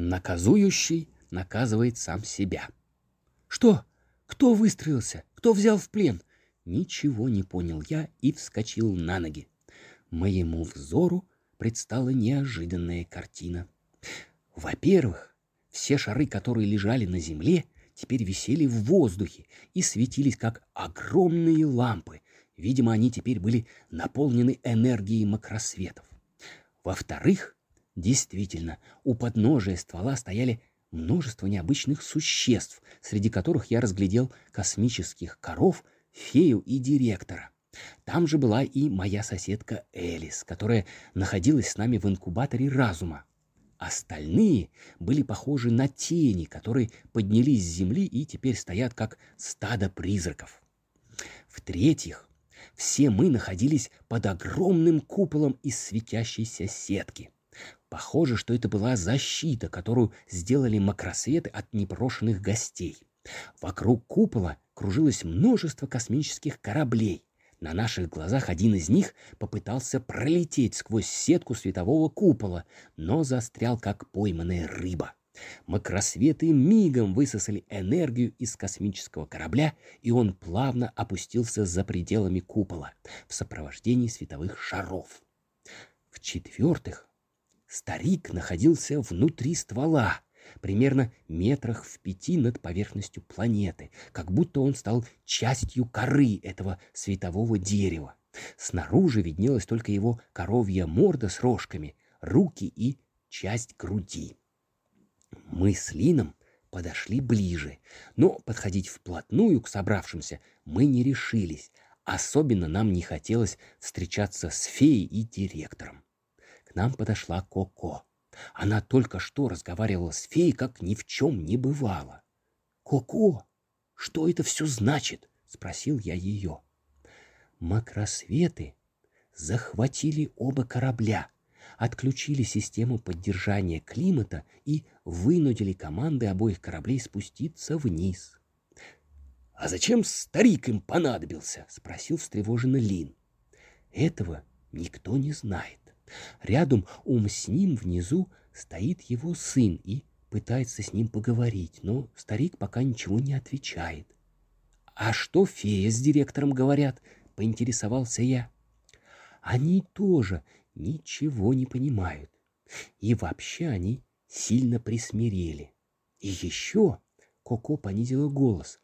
Наказующий наказывает сам себя. Что? Кто выстроился? Кто взял в плен? Ничего не понял я и вскочил на ноги. Моему взору предстала неожиданная картина. Во-первых, все шары, которые лежали на земле, теперь висели в воздухе и светились как огромные лампы. Видимо, они теперь были наполнены энергией макросветов. Во-вторых, действительно, у подножия ствола стояли множество необычных существ, среди которых я разглядел космических коров, фею и директора. Там же была и моя соседка Элис, которая находилась с нами в инкубаторе разума. Остальные были похожи на тени, которые поднялись с земли и теперь стоят как стадо призраков. В-третьих, все мы находились под огромным куполом из светящейся сетки. Похоже, что это была защита, которую сделали макросветы от непрошенных гостей. Вокруг купола кружилось множество космических кораблей. На наших глазах один из них попытался пролететь сквозь сетку светового купола, но застрял как пойманная рыба. Макросветы мигом высосали энергию из космического корабля, и он плавно опустился за пределами купола в сопровождении световых шаров. В-четвертых, Старик находился внутри ствола, примерно метрах в пяти над поверхностью планеты, как будто он стал частью коры этого светового дерева. Снаружи виднелась только его коровья морда с рожками, руки и часть груди. Мы с Лином подошли ближе, но подходить вплотную к собравшимся мы не решились. Особенно нам не хотелось встречаться с феей и директором нам подошла Коко. Она только что разговаривала с феей, как ни в чем не бывало. «Коко, что это все значит?» — спросил я ее. Макросветы захватили оба корабля, отключили систему поддержания климата и вынудили команды обоих кораблей спуститься вниз. «А зачем старик им понадобился?» — спросил встревоженный Лин. «Этого никто не знает. Рядом ум с ним внизу стоит его сын и пытается с ним поговорить, но старик пока ничего не отвечает. «А что фея с директором говорят?» — поинтересовался я. «Они тоже ничего не понимают. И вообще они сильно присмирели. И еще...» — Коко понизила голос.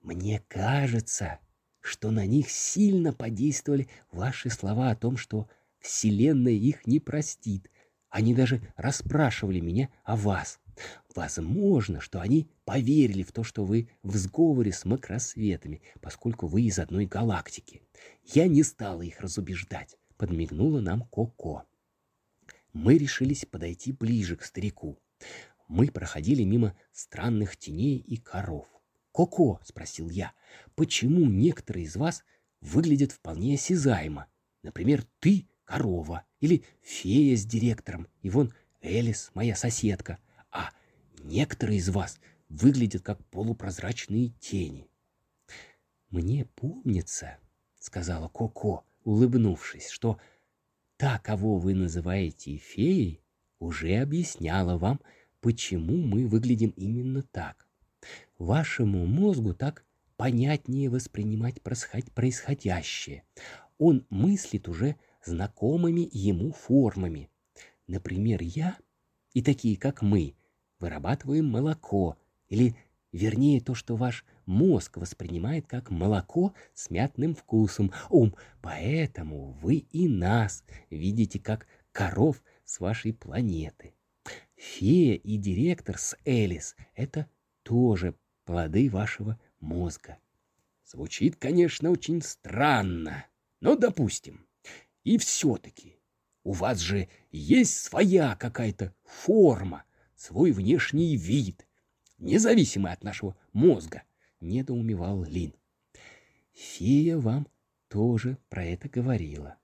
«Мне кажется, что на них сильно подействовали ваши слова о том, что Вселенная их не простит. Они даже расспрашивали меня о вас. Возможно, что они поверили в то, что вы в сговоре с макросветами, поскольку вы из одной галактики. Я не стала их разубеждать, подмигнула нам Коко. Мы решились подойти ближе к старику. Мы проходили мимо странных теней и коров. «Коко», — спросил я, — «почему некоторые из вас выглядят вполне осязаемо? Например, ты корова или фея с директором, и вон Элис, моя соседка, а некоторые из вас выглядят как полупрозрачные тени. Мне помнится, сказала Коко, улыбнувшись, что та, кого вы называете феей, уже объясняла вам, почему мы выглядим именно так. Вашему мозгу так понятнее воспринимать происходящее. Он мыслит уже знакомыми ему формами. Например, я и такие, как мы, вырабатываем молоко, или, вернее, то, что ваш мозг воспринимает как молоко с мятным вкусом. Ум, поэтому вы и нас видите как коров с вашей планеты. Фея и директор с Элис — это тоже плоды вашего мозга. Звучит, конечно, очень странно, но допустим. И все-таки у вас же есть своя какая-то форма, свой внешний вид, независимый от нашего мозга, недоумевал Лин. Фея вам тоже про это говорила.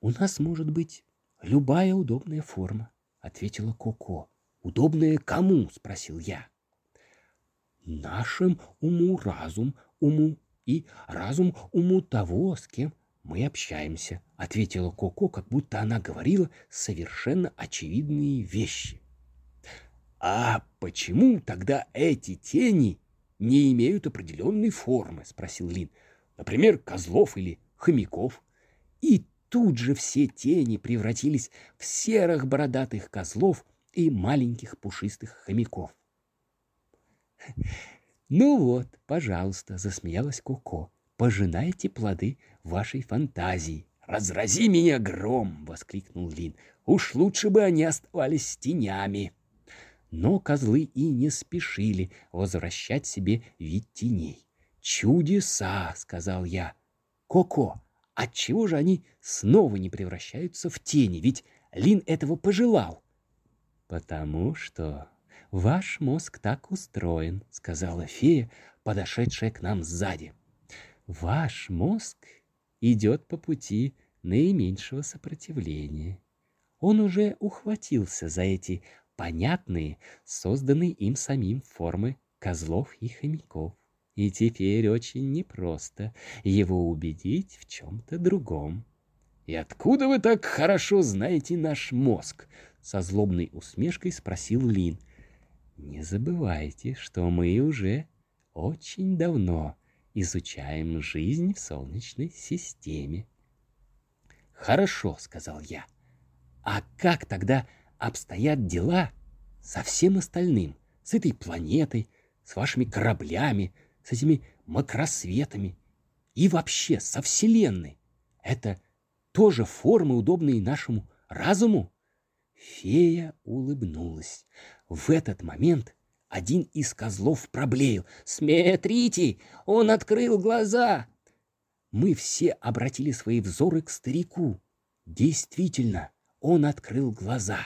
У нас может быть любая удобная форма, ответила Коко. Удобная кому? спросил я. Нашим уму разум уму и разум уму того, с кем мы общаемся, ответила Коко, как будто она говорила совершенно очевидные вещи. А почему тогда эти тени не имеют определенной формы? Спросил Лин. Например, козлов или хомяков. И тут же все тени превратились в серых бородатых козлов и маленьких пушистых хомяков. «Ну вот, пожалуйста», — засмеялась Коко, — «пожинайте плоды вашей фантазии». «Разрази меня гром!» — воскликнул Лин. «Уж лучше бы они оставались тенями!» Но козлы и не спешили возвращать себе вид теней. «Чудеса!» — сказал я. «Коко, отчего же они снова не превращаются в тени? Ведь Лин этого пожелал». «Потому что ваш мозг так устроен», — сказала фея, подошедшая к нам сзади. «Ваш мозг идет по пути наименьшего сопротивления. Он уже ухватился за эти понятные, созданные им самим формы козлов и хомяков. И теперь очень непросто его убедить в чем-то другом. «И откуда вы так хорошо знаете наш мозг?» — со злобной усмешкой спросил Лин. «Не забывайте, что мы уже очень давно изучаем жизнь в Солнечной системе. «Хорошо», — сказал я. «А как тогда обстоят дела со всем остальным, с этой планетой, с вашими кораблями, с этими макросветами и вообще со Вселенной? Это тоже формы, удобные нашему разуму?» Фея улыбнулась. В этот момент один из козлов проблеял. «Смотрите, он открыл глаза!» Мы все обратили свои взоры к старику. Действительно, он открыл глаза.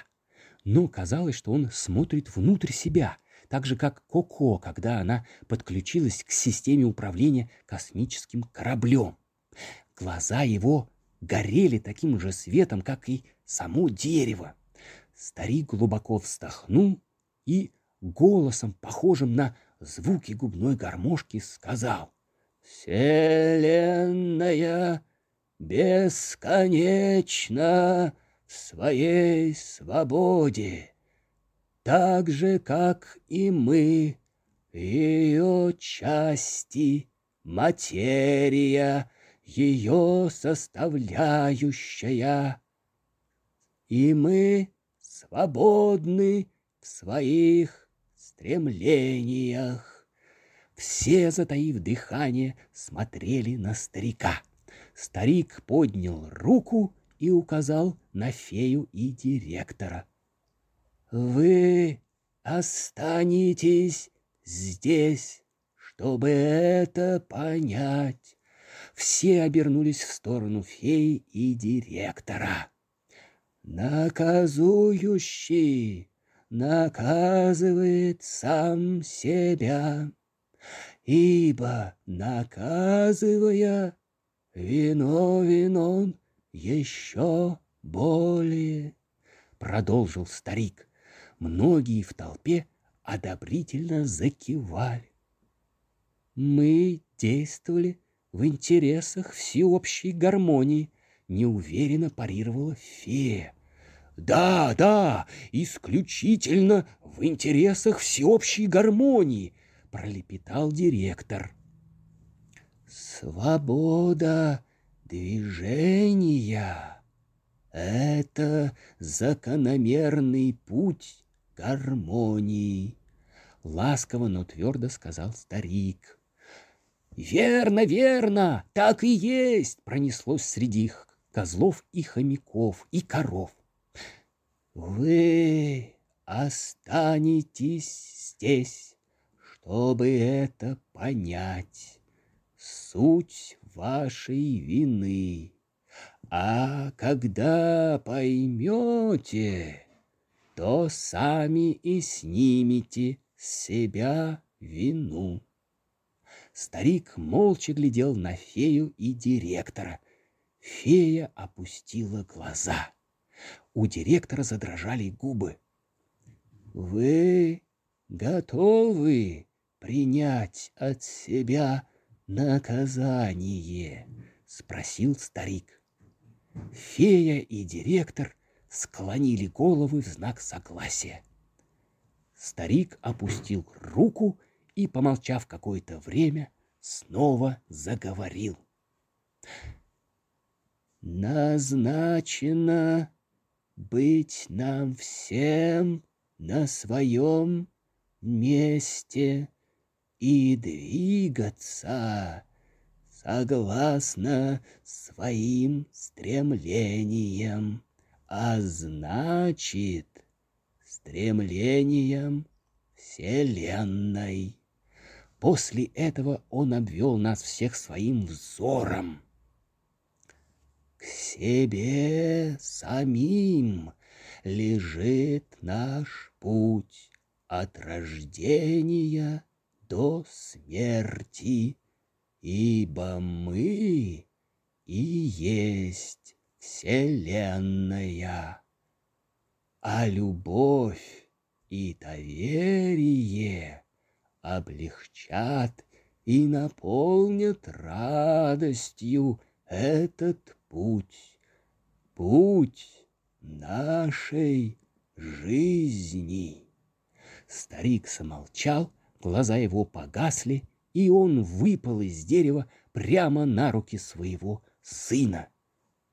Но казалось, что он смотрит внутрь себя, так же, как Коко, когда она подключилась к системе управления космическим кораблем. Глаза его горели таким же светом, как и само дерево. Старик глубоко вздохнул и голосом, похожим на звуки губной гармошки, сказал «Вселенная бесконечна в своей свободе, так же, как и мы, ее части, материя, ее составляющая. И мы свободны в своих стремлениях. Все, затаив дыхание, смотрели на старика. Старик поднял руку и указал на фею и директора. «Вы останетесь здесь, чтобы это понять». Все обернулись в сторону феи и директора. «Наказующий наказывает сам себя, ибо, наказывая, виновен он еще более, продолжил старик. Многие в толпе одобрительно закивали. Мы действовали в интересах всеобщей гармонии, неуверенно парировала фея. Да, да, исключительно в интересах всеобщей гармонии, пролепетал директор. Свобода движения — это закономерный путь гармонии, ласково, но твердо сказал старик. Верно, верно, так и есть, пронеслось среди их козлов и хомяков и коров. Вы останетесь здесь, чтобы это понять, суть вашей вины. А когда поймете, то сами и снимете с себя вину. Старик молча глядел на фею и директора. Фея опустила глаза. У директора задрожали губы. «Вы готовы принять от себя наказание?» — спросил старик. Фея и директор склонили головы в знак согласия. Старик опустил руку и, помолчав какое-то время, снова заговорил. Назначено быть нам всем на своем месте и двигаться согласно своим стремлениям, а значит, стремлениям Вселенной. После этого он обвел нас всех своим взором. Себе самим лежит наш путь от рождения до смерти, ибо мы и есть Вселенная. А любовь и доверие облегчат и наполнят радостью этот путь, путь нашей жизни. Старик замолчал, глаза его погасли, и он выпал из дерева прямо на руки своего сына.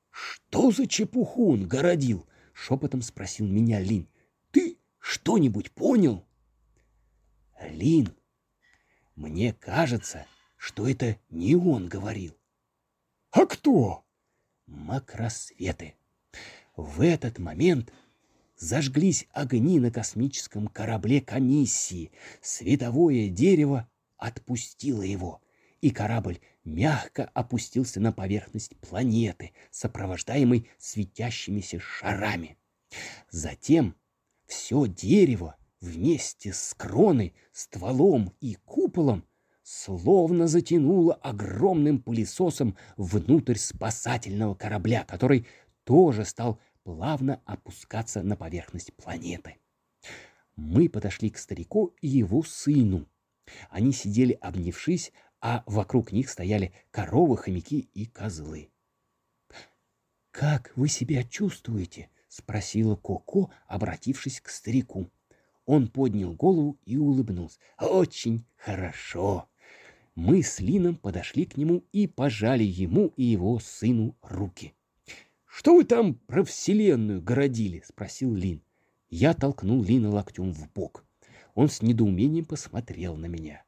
«Что за чепуху он городил?» — шепотом спросил меня Лин. «Ты что-нибудь понял?» «Лин, мне кажется, что это не он говорил». «А кто?» «Макросветы». В этот момент зажглись огни на космическом корабле комиссии. Световое дерево отпустило его, и корабль мягко опустился на поверхность планеты, сопровождаемый светящимися шарами. Затем все дерево вместе с кроной, стволом и куполом словно затянуло огромным пылесосом внутрь спасательного корабля, который тоже стал плавно опускаться на поверхность планеты. Мы подошли к старику и его сыну. Они сидели обнявшись, а вокруг них стояли коровы, хомяки и козлы. «Как вы себя чувствуете?» — спросила Коко, обратившись к старику. Он поднял голову и улыбнулся. «Очень хорошо!» Мы с Лином подошли к нему и пожали ему и его сыну руки. «Что вы там про Вселенную городили?» — спросил Лин. Я толкнул Лина локтем в бок. Он с недоумением посмотрел на меня.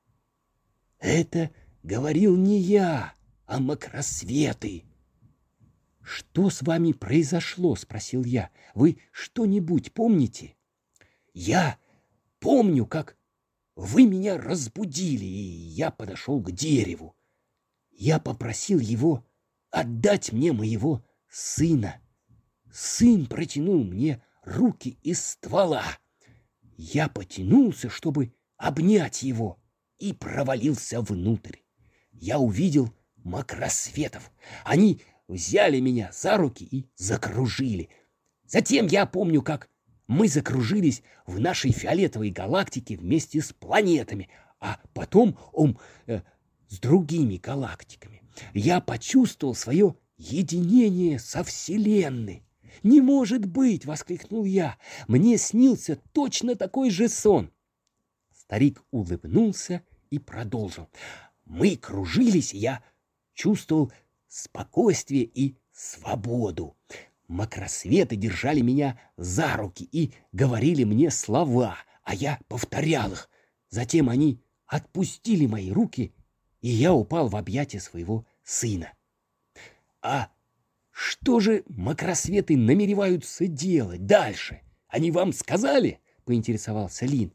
«Это говорил не я, а макросветы!» «Что с вами произошло?» — спросил я. «Вы что-нибудь помните?» «Я помню, как вы меня разбудили, и я подошел к дереву. Я попросил его отдать мне моего сына. Сын протянул мне руки из ствола. Я потянулся, чтобы обнять его, и провалился внутрь. Я увидел макросветов. Они взяли меня за руки и закружили. Затем я помню, как мы закружились в нашей фиолетовой галактике вместе с планетами, а потом он э, с другими галактиками. Я почувствовал свое единение со Вселенной. «Не может быть!» — воскликнул я. «Мне снился точно такой же сон!» Старик улыбнулся и продолжил. «Мы кружились, я чувствовал спокойствие и свободу. Макросветы держали меня за руки и говорили мне слова, а я повторял их. Затем они отпустили мои руки, и я упал в объятия своего сына. А что же макросветы намереваются делать дальше? Они вам сказали? Поинтересовался Лин.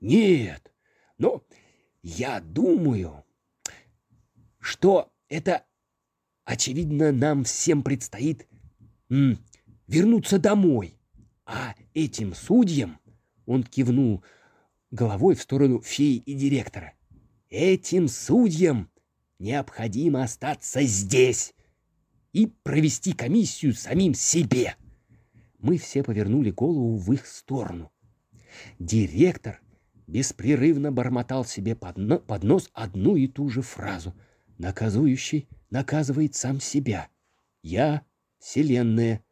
Нет, но я думаю, что это, очевидно, нам всем предстоит вернуться домой. А этим судьям, он кивнул головой в сторону феи и директора, этим судьям необходимо остаться здесь и провести комиссию самим себе. Мы все повернули голову в их сторону. Директор беспрерывно бормотал себе под, нос одну и ту же фразу. Наказующий наказывает сам себя. Я — Вселенная,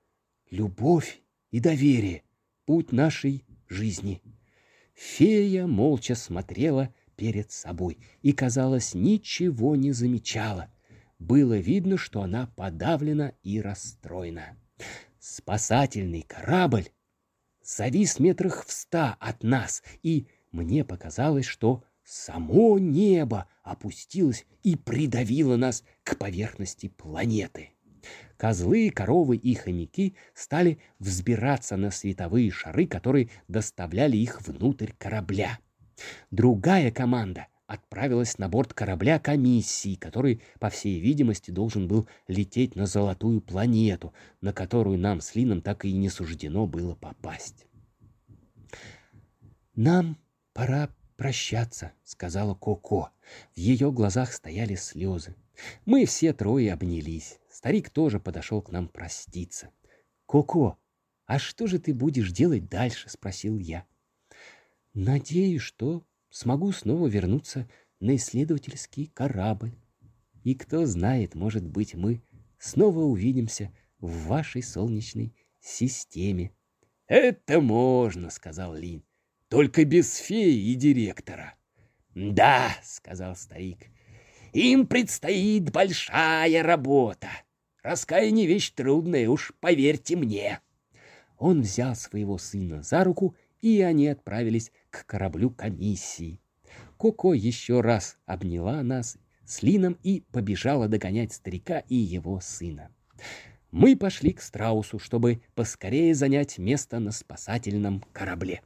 любовь и доверие — путь нашей жизни. Фея молча смотрела перед собой и, казалось, ничего не замечала. Было видно, что она подавлена и расстроена. Спасательный корабль завис метрах в ста от нас, и мне показалось, что само небо опустилось и придавило нас к поверхности планеты. Козлы, коровы и хомяки стали взбираться на световые шары, которые доставляли их внутрь корабля. Другая команда отправилась на борт корабля комиссии, который, по всей видимости, должен был лететь на золотую планету, на которую нам с Лином так и не суждено было попасть. «Нам пора прощаться», — сказала Коко. В ее глазах стояли слезы. Мы все трое обнялись. Старик тоже подошел к нам проститься. «Коко, а что же ты будешь делать дальше?» — спросил я. «Надеюсь, что смогу снова вернуться на исследовательский корабль. И кто знает, может быть, мы снова увидимся в вашей солнечной системе». «Это можно», — сказал Лин. «Только без феи и директора». «Да», — сказал старик, — «им предстоит большая работа. Раскаяние вещь трудная, уж поверьте мне. Он взял своего сына за руку, и они отправились к кораблю комиссии. Коко еще раз обняла нас с Лином и побежала догонять старика и его сына. Мы пошли к страусу, чтобы поскорее занять место на спасательном корабле.